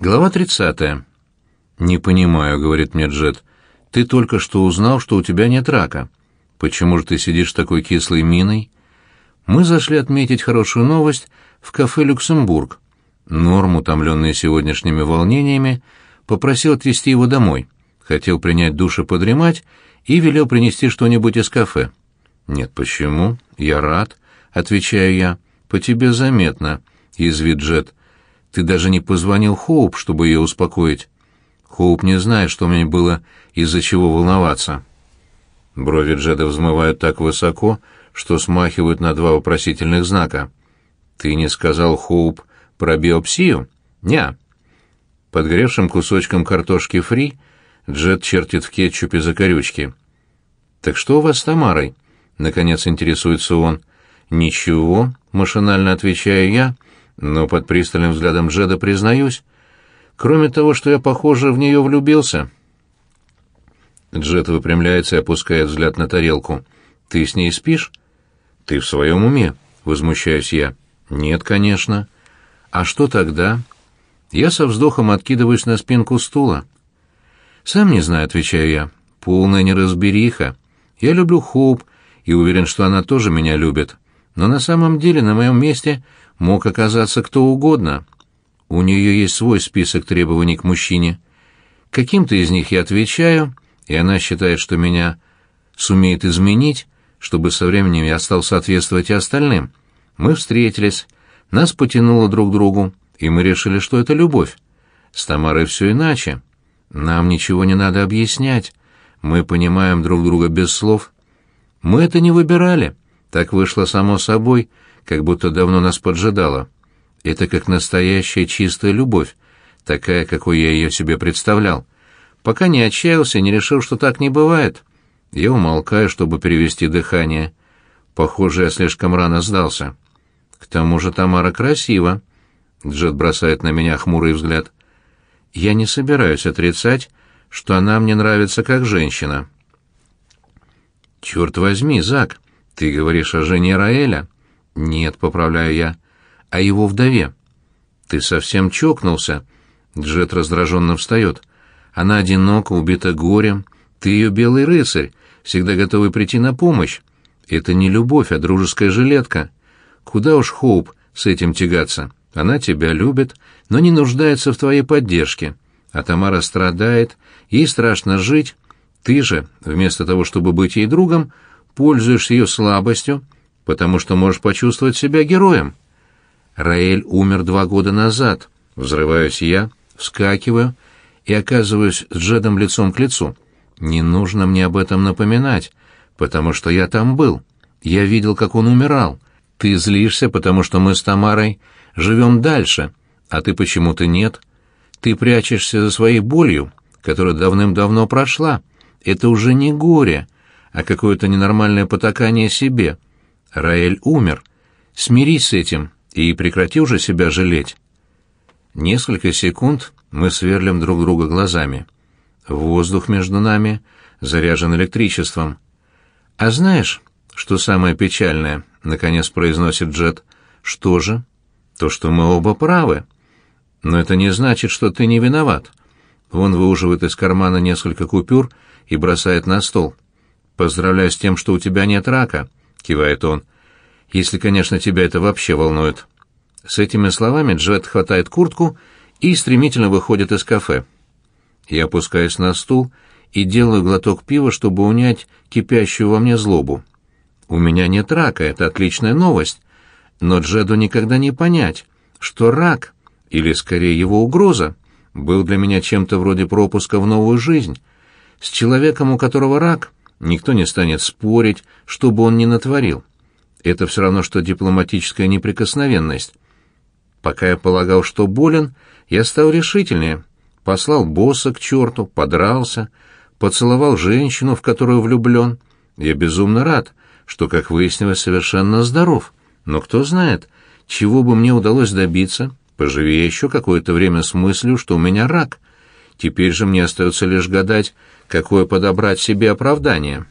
Глава 30. «Не понимаю», — говорит мне Джет. «Ты только что узнал, что у тебя нет рака. Почему же ты сидишь с такой кислой миной?» Мы зашли отметить хорошую новость в кафе «Люксембург». Норм, утомленный сегодняшними волнениями, попросил отвезти его домой. Хотел принять душ и подремать, и велел принести что-нибудь из кафе. «Нет, почему? Я рад», — отвечаю я. «По тебе заметно», — язвит Джет. Ты даже не позвонил Хоуп, чтобы ее успокоить. Хоуп не знает, что мне было из-за чего волноваться. Брови Джеда взмывают так высоко, что смахивают на два вопросительных знака. Ты не сказал Хоуп про биопсию? Ня. Подгревшим кусочком картошки фри Джед чертит в кетчупе закорючки. «Так что у вас с Тамарой?» — наконец интересуется он. «Ничего», — машинально отвечаю я, — но под пристальным взглядом Джеда признаюсь, кроме того, что я, похоже, в нее влюбился. Джед выпрямляется и опускает взгляд на тарелку. «Ты с ней спишь?» «Ты в своем уме?» — возмущаюсь я. «Нет, конечно». «А что тогда?» Я со вздохом откидываюсь на спинку стула. «Сам не знаю», — отвечаю я. «Полная неразбериха. Я люблю Хоуп и уверен, что она тоже меня любит. Но на самом деле на моем месте мог оказаться кто угодно. У нее есть свой список требований к мужчине. Каким-то из них я отвечаю, и она считает, что меня сумеет изменить, чтобы со временем я стал соответствовать и остальным. Мы встретились, нас потянуло друг к другу, и мы решили, что это любовь. С Тамарой все иначе. Нам ничего не надо объяснять. Мы понимаем друг друга без слов. Мы это не выбирали. Так вышло само собой, как будто давно нас поджидала. Это как настоящая чистая любовь, такая, какой я ее себе представлял. Пока не отчаялся, не решил, что так не бывает. Я умолкаю, чтобы перевести дыхание. Похоже, я слишком рано сдался. К тому же Тамара красива. Джет бросает на меня хмурый взгляд. Я не собираюсь отрицать, что она мне нравится как женщина. Черт возьми, Зак, ты говоришь о жене Раэля? «Нет», — поправляю я, — «а его вдове». «Ты совсем чокнулся?» Джет раздраженно встает. «Она одинока, убита горем. Ты ее белый рыцарь, всегда готовый прийти на помощь. Это не любовь, а дружеская жилетка. Куда уж Хоуп с этим тягаться? Она тебя любит, но не нуждается в твоей поддержке. А Тамара страдает, ей страшно жить. Ты же, вместо того, чтобы быть ей другом, пользуешься ее слабостью, потому что можешь почувствовать себя героем. Раэль умер два года назад. Взрываюсь я, вскакиваю и оказываюсь с Джедом лицом к лицу. Не нужно мне об этом напоминать, потому что я там был. Я видел, как он умирал. Ты злишься, потому что мы с Тамарой живем дальше, а ты почему-то нет. Ты прячешься за своей болью, которая давным-давно прошла. Это уже не горе, а какое-то ненормальное потакание себе — Раэль умер. Смирись с этим и прекрати уже себя жалеть. Несколько секунд мы сверлим друг друга глазами. Воздух между нами заряжен электричеством. «А знаешь, что самое печальное?» — наконец произносит Джет. «Что же?» «То, что мы оба правы. Но это не значит, что ты не виноват». Он выуживает из кармана несколько купюр и бросает на стол. «Поздравляю с тем, что у тебя нет рака. — кивает он. «Если, конечно, тебя это вообще волнует». С этими словами Джет хватает куртку и стремительно выходит из кафе. Я опускаюсь на стул и делаю глоток пива, чтобы унять кипящую во мне злобу. У меня нет рака, это отличная новость. Но Джеду никогда не понять, что рак, или скорее его угроза, был для меня чем-то вроде пропуска в новую жизнь. С человеком, у которого рак, Никто не станет спорить, что бы он ни натворил. Это все равно, что дипломатическая неприкосновенность. Пока я полагал, что болен, я стал решительнее. Послал босса к черту, подрался, поцеловал женщину, в которую влюблен. Я безумно рад, что, как выяснилось, совершенно здоров. Но кто знает, чего бы мне удалось добиться, поживи еще какое-то время с мыслью, что у меня рак. Теперь же мне остается лишь гадать, какое подобрать себе оправдание.